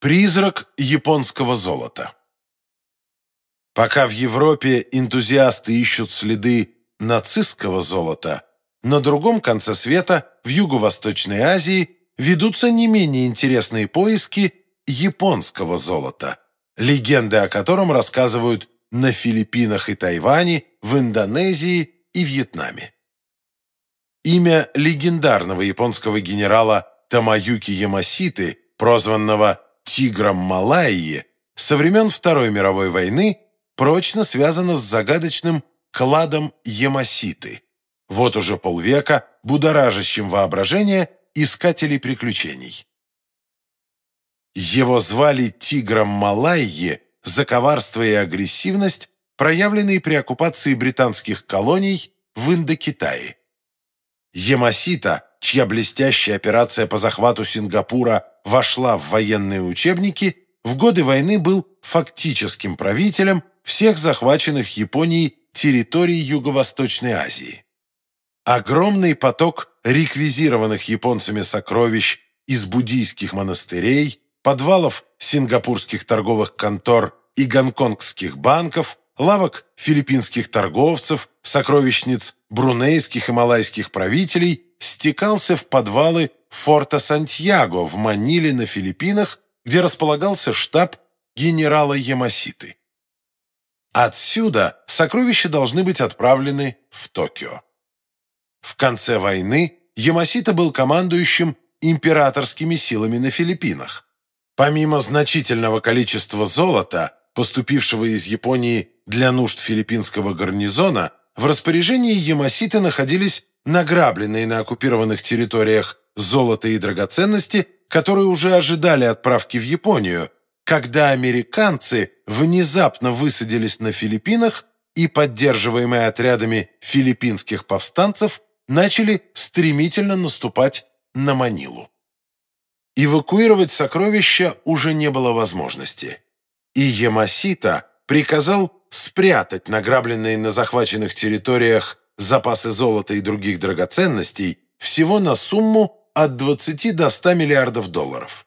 Призрак японского золота. Пока в Европе энтузиасты ищут следы нацистского золота, на другом конце света, в Юго-Восточной Азии, ведутся не менее интересные поиски японского золота, легенды о котором рассказывают на Филиппинах и Тайване, в Индонезии и Вьетнаме. Имя легендарного японского генерала Тамаюки Ямаситы, прозванного тигром Малайи со времен Второй мировой войны прочно связано с загадочным кладом Ямаситы. Вот уже полвека будоражащим воображение искателей приключений. Его звали тигром Малайи за коварство и агрессивность, проявленные при оккупации британских колоний в Индокитае. Ямасита, чья блестящая операция по захвату Сингапура вошла в военные учебники, в годы войны был фактическим правителем всех захваченных Японией территорий Юго-Восточной Азии. Огромный поток реквизированных японцами сокровищ из буддийских монастырей, подвалов сингапурских торговых контор и гонконгских банков, лавок филиппинских торговцев, сокровищниц брунейских и малайских правителей стекался в подвалы форта Сантьяго в Маниле на Филиппинах, где располагался штаб генерала Ямаситы. Отсюда сокровища должны быть отправлены в Токио. В конце войны Ямасита был командующим императорскими силами на Филиппинах. Помимо значительного количества золота, поступившего из Японии для нужд филиппинского гарнизона, в распоряжении Ямаситы находились награбленные на оккупированных территориях золото и драгоценности, которые уже ожидали отправки в Японию, когда американцы внезапно высадились на Филиппинах и, поддерживаемые отрядами филиппинских повстанцев, начали стремительно наступать на Манилу. Эвакуировать сокровища уже не было возможности, и Ямасита приказал спрятать награбленные на захваченных территориях запасы золота и других драгоценностей всего на сумму от 20 до 100 миллиардов долларов.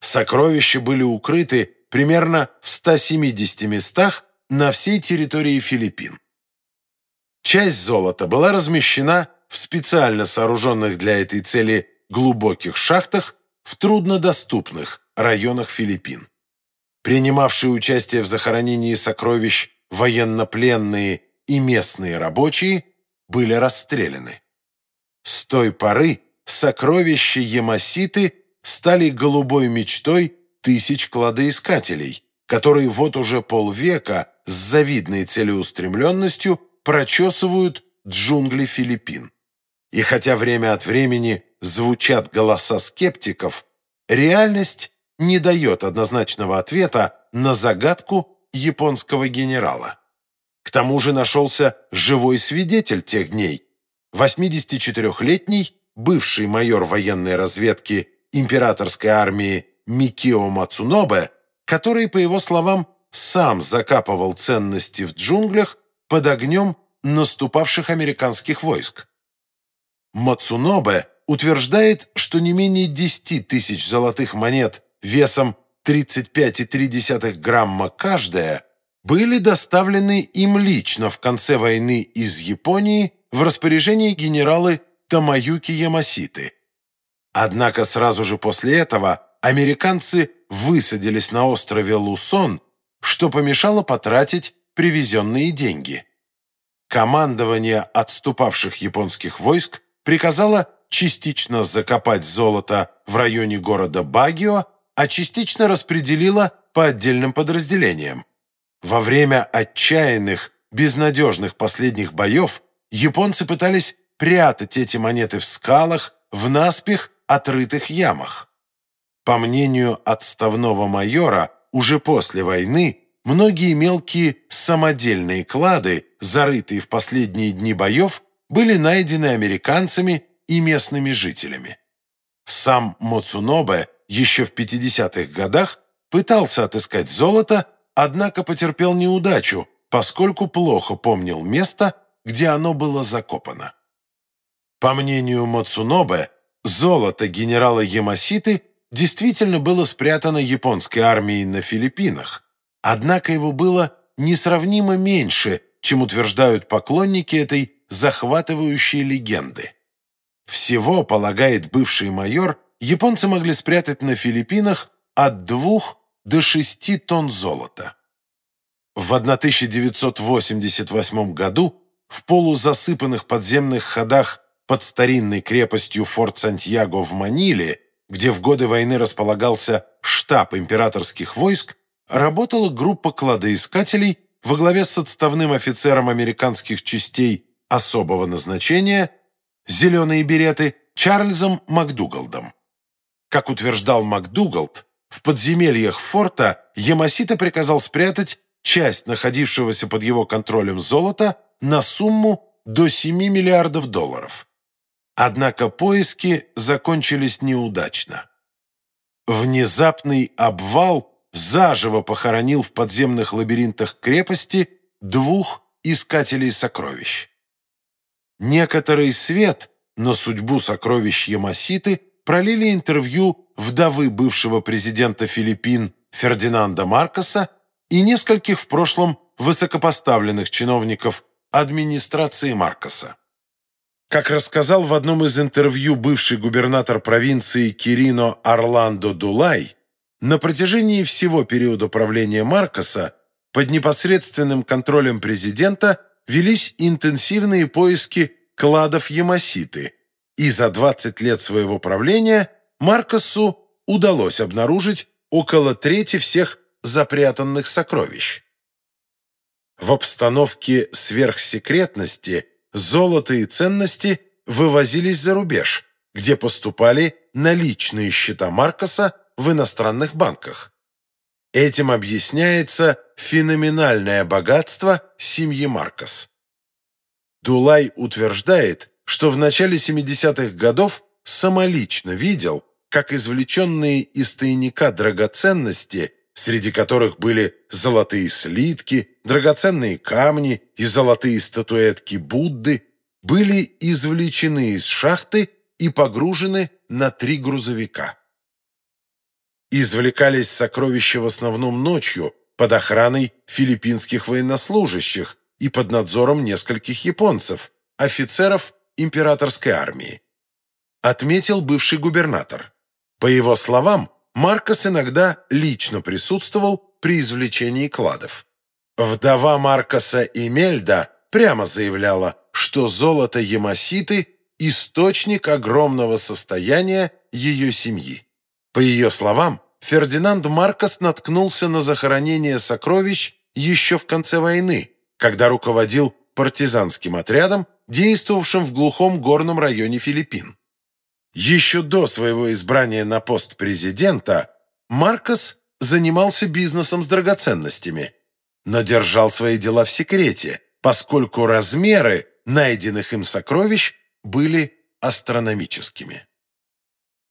Сокровища были укрыты примерно в 170 местах на всей территории Филиппин. Часть золота была размещена в специально сооруженных для этой цели глубоких шахтах в труднодоступных районах Филиппин. Принимавшие участие в захоронении сокровищ военнопленные и местные рабочие были расстреляны. С той поры сокровища Ямаситы стали голубой мечтой тысяч кладоискателей, которые вот уже полвека с завидной целеустремленностью прочесывают джунгли Филиппин. И хотя время от времени звучат голоса скептиков, реальность не дает однозначного ответа на загадку японского генерала. К тому же нашелся живой свидетель тех дней, 84-летний бывший майор военной разведки императорской армии Микио Мацунобе, который, по его словам, сам закапывал ценности в джунглях под огнем наступавших американских войск. Мацунобе утверждает, что не менее 10 тысяч золотых монет весом 35,3 грамма каждая были доставлены им лично в конце войны из Японии в распоряжении генералы Тамаюки Ямаситы. Однако сразу же после этого американцы высадились на острове Лусон, что помешало потратить привезенные деньги. Командование отступавших японских войск приказало частично закопать золото в районе города Багио, а частично распределило по отдельным подразделениям. Во время отчаянных, безнадежных последних боев японцы пытались прятать эти монеты в скалах, в наспех отрытых ямах. По мнению отставного майора, уже после войны многие мелкие самодельные клады, зарытые в последние дни боев, были найдены американцами и местными жителями. Сам Моцунобе еще в 50-х годах пытался отыскать золото, однако потерпел неудачу, поскольку плохо помнил место, где оно было закопано. По мнению Мацунобе, золото генерала Ямаситы действительно было спрятано японской армией на Филиппинах, однако его было несравнимо меньше, чем утверждают поклонники этой захватывающей легенды. Всего, полагает бывший майор, японцы могли спрятать на Филиппинах от двух до шести тонн золота. В 1988 году в полузасыпанных подземных ходах под старинной крепостью Форт Сантьяго в Маниле, где в годы войны располагался штаб императорских войск, работала группа кладоискателей во главе с отставным офицером американских частей особого назначения «Зеленые береты» Чарльзом Макдугалдом. Как утверждал Макдугалд, в подземельях форта Ямасита приказал спрятать часть находившегося под его контролем золота на сумму до 7 миллиардов долларов. Однако поиски закончились неудачно. Внезапный обвал заживо похоронил в подземных лабиринтах крепости двух искателей сокровищ. Некоторый свет на судьбу сокровищ Ямаситы пролили интервью вдовы бывшего президента Филиппин Фердинанда Маркоса и нескольких в прошлом высокопоставленных чиновников администрации Маркоса. Как рассказал в одном из интервью бывший губернатор провинции Кирино Орландо Дулай, на протяжении всего периода правления Маркоса под непосредственным контролем президента велись интенсивные поиски кладов Ямаситы, и за 20 лет своего правления Маркосу удалось обнаружить около трети всех запрятанных сокровищ. В обстановке сверхсекретности золото и ценности вывозились за рубеж, где поступали наличные счета Маркоса в иностранных банках. Этим объясняется феноменальное богатство семьи Маркос. Дулай утверждает, что в начале 70-х годов самолично видел, как извлеченные из тайника драгоценности, среди которых были золотые слитки, драгоценные камни и золотые статуэтки Будды, были извлечены из шахты и погружены на три грузовика. Извлекались сокровища в основном ночью под охраной филиппинских военнослужащих и под надзором нескольких японцев, офицеров императорской армии. Отметил бывший губернатор. По его словам, Маркос иногда лично присутствовал при извлечении кладов. Вдова Маркоса Имельда прямо заявляла, что золото Ямаситы – источник огромного состояния ее семьи. По ее словам, Фердинанд Маркос наткнулся на захоронение сокровищ еще в конце войны, когда руководил партизанским отрядом, действовавшим в глухом горном районе Филиппин. Еще до своего избрания на пост президента Маркос занимался бизнесом с драгоценностями, но держал свои дела в секрете, поскольку размеры найденных им сокровищ были астрономическими.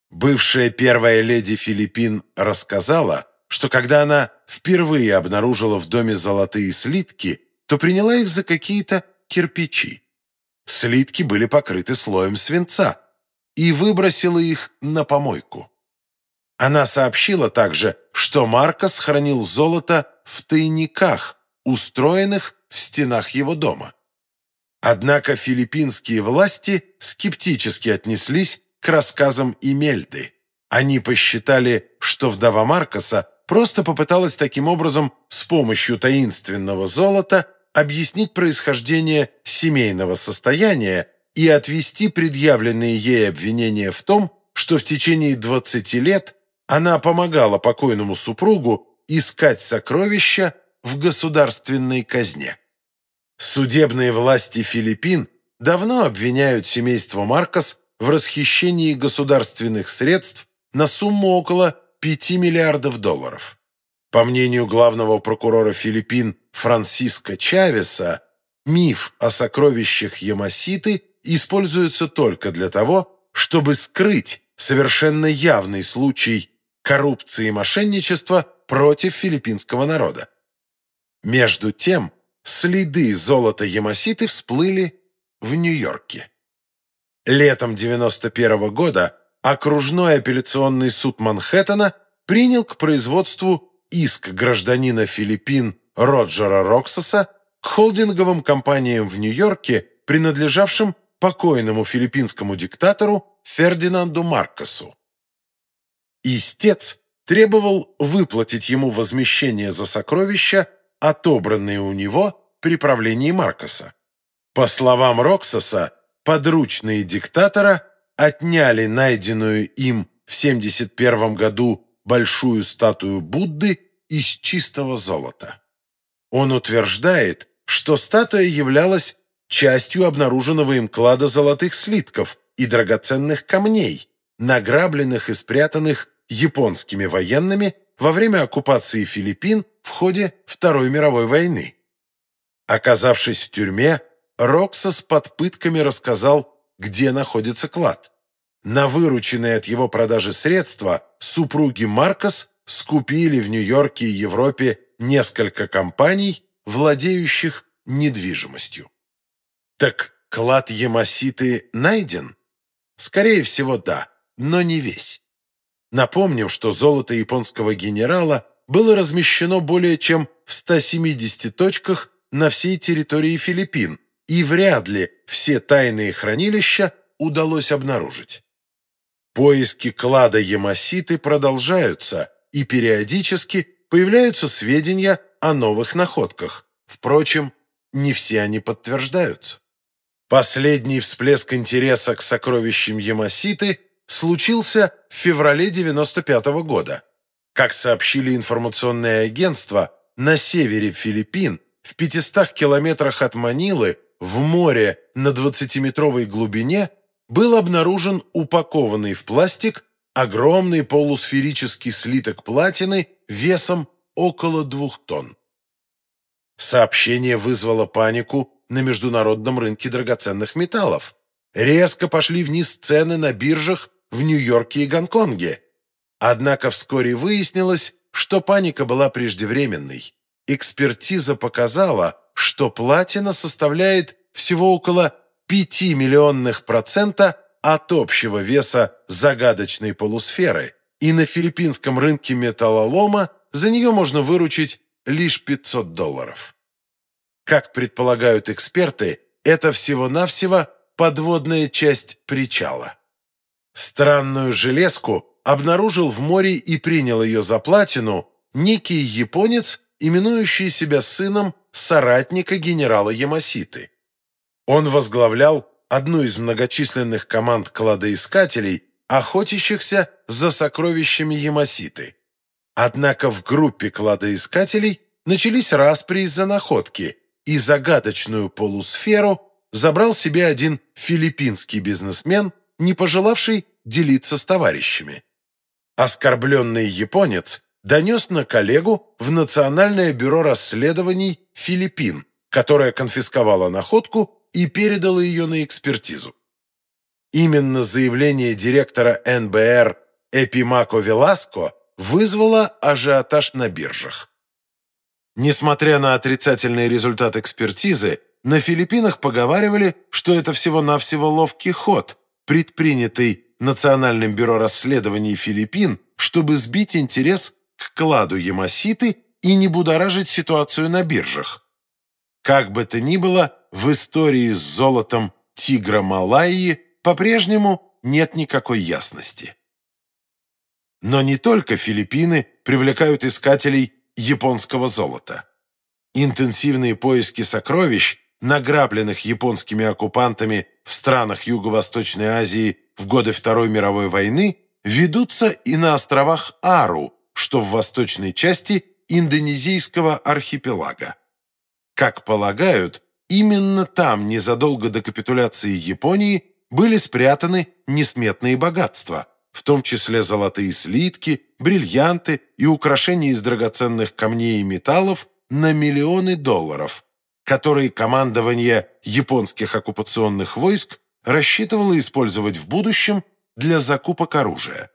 Бывшая первая леди Филиппин рассказала, что когда она впервые обнаружила в доме золотые слитки, то приняла их за какие-то кирпичи. Слитки были покрыты слоем свинца и выбросила их на помойку. Она сообщила также, что Маркос хранил золото в тайниках, устроенных в стенах его дома. Однако филиппинские власти скептически отнеслись к рассказам Имельды. Они посчитали, что вдова Маркоса просто попыталась таким образом с помощью таинственного золота объяснить происхождение семейного состояния и отвести предъявленные ей обвинения в том, что в течение 20 лет она помогала покойному супругу искать сокровища в государственной казне. Судебные власти Филиппин давно обвиняют семейство Маркос в расхищении государственных средств на сумму около 5 миллиардов долларов. По мнению главного прокурора Филиппин Франсиско Чавеса, миф о сокровищах Ямаситы используется только для того, чтобы скрыть совершенно явный случай коррупции и мошенничества против филиппинского народа. Между тем, следы золота Ямаситы всплыли в Нью-Йорке. Летом 91 -го года окружной апелляционный суд Манхэттена принял к производству иск гражданина Филиппин Роджера Роксоса к холдинговым компаниям в Нью-Йорке, принадлежавшим покойному филиппинскому диктатору Фердинанду Маркосу. Истец требовал выплатить ему возмещение за сокровища, отобранные у него при правлении Маркоса. По словам Роксоса, подручные диктатора отняли найденную им в 71 году большую статую Будды из чистого золота. Он утверждает, что статуя являлась частью обнаруженного им клада золотых слитков и драгоценных камней, награбленных и спрятанных японскими военными во время оккупации Филиппин в ходе Второй мировой войны. Оказавшись в тюрьме, Роксос под пытками рассказал, где находится клад. На вырученные от его продажи средства супруги Маркос скупили в Нью-Йорке и Европе несколько компаний, владеющих недвижимостью. Так клад Ямаситы найден? Скорее всего, да, но не весь. Напомним, что золото японского генерала было размещено более чем в 170 точках на всей территории Филиппин, и вряд ли все тайные хранилища удалось обнаружить. Поиски клада Ямаситы продолжаются, и периодически появляются сведения о новых находках. Впрочем, не все они подтверждаются. Последний всплеск интереса к сокровищам Ямаситы случился в феврале 95 -го года. Как сообщили информационные агентства, на севере Филиппин, в 500 километрах от Манилы, в море на 20-метровой глубине, был обнаружен упакованный в пластик огромный полусферический слиток платины весом около двух тонн. Сообщение вызвало панику на международном рынке драгоценных металлов. Резко пошли вниз цены на биржах в Нью-Йорке и Гонконге. Однако вскоре выяснилось, что паника была преждевременной. Экспертиза показала, что платина составляет всего около 5 миллионных процента от общего веса загадочной полусферы, и на филиппинском рынке металлолома за нее можно выручить лишь 500 долларов. Как предполагают эксперты, это всего-навсего подводная часть причала. Странную железку обнаружил в море и принял ее за платину некий японец, именующий себя сыном соратника генерала Ямаситы. Он возглавлял одну из многочисленных команд кладоискателей, охотящихся за сокровищами Ямаситы. Однако в группе кладоискателей начались распри из-за находки, и загадочную полусферу забрал себе один филиппинский бизнесмен, не пожелавший делиться с товарищами. Оскорбленный японец донес на коллегу в Национальное бюро расследований Филиппин, которое конфисковало находку и передало ее на экспертизу. Именно заявление директора НБР Эпимако Веласко вызвало ажиотаж на биржах. Несмотря на отрицательный результат экспертизы, на Филиппинах поговаривали, что это всего-навсего ловкий ход, предпринятый Национальным бюро расследований Филиппин, чтобы сбить интерес к кладу Ямаситы и не будоражить ситуацию на биржах. Как бы то ни было, в истории с золотом тигра Малайи по-прежнему нет никакой ясности. Но не только Филиппины привлекают искателей японского золота. Интенсивные поиски сокровищ, награбленных японскими оккупантами в странах Юго-Восточной Азии в годы Второй мировой войны, ведутся и на островах Ару, что в восточной части индонезийского архипелага. Как полагают, именно там незадолго до капитуляции Японии были спрятаны несметные богатства, в том числе золотые слитки, бриллианты и украшения из драгоценных камней и металлов на миллионы долларов, которые командование японских оккупационных войск рассчитывало использовать в будущем для закупок оружия.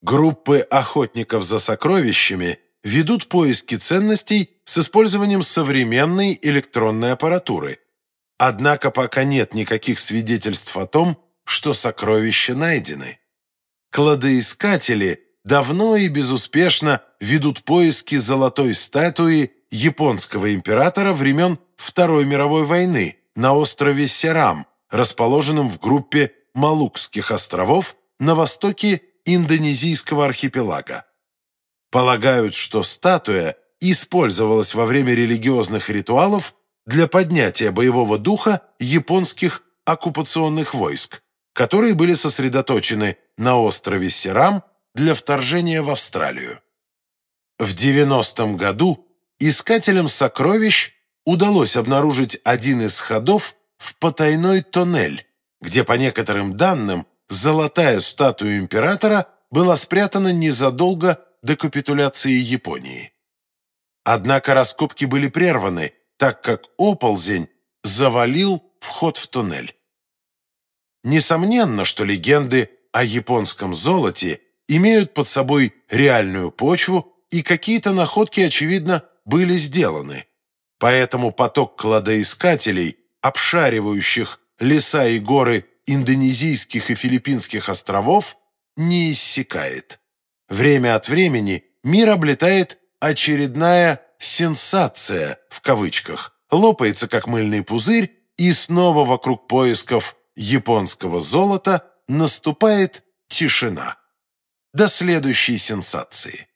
Группы охотников за сокровищами ведут поиски ценностей с использованием современной электронной аппаратуры. Однако пока нет никаких свидетельств о том, что сокровища найдены. кладоискатели давно и безуспешно ведут поиски золотой статуи японского императора времен Второй мировой войны на острове Серам, расположенном в группе Малукских островов на востоке Индонезийского архипелага. Полагают, что статуя использовалась во время религиозных ритуалов для поднятия боевого духа японских оккупационных войск, которые были сосредоточены на острове Серам для вторжения в Австралию. В 90-м году искателям сокровищ удалось обнаружить один из ходов в потайной тоннель, где, по некоторым данным, золотая статуя императора была спрятана незадолго до капитуляции Японии. Однако раскопки были прерваны, так как оползень завалил вход в туннель. Несомненно, что легенды о японском золоте имеют под собой реальную почву, и какие-то находки, очевидно, были сделаны. Поэтому поток кладоискателей, обшаривающих леса и горы индонезийских и филиппинских островов, не иссякает. Время от времени мир облетает очередная «сенсация» в кавычках, лопается как мыльный пузырь, и снова вокруг поисков японского золота наступает тишина. До следующей сенсации.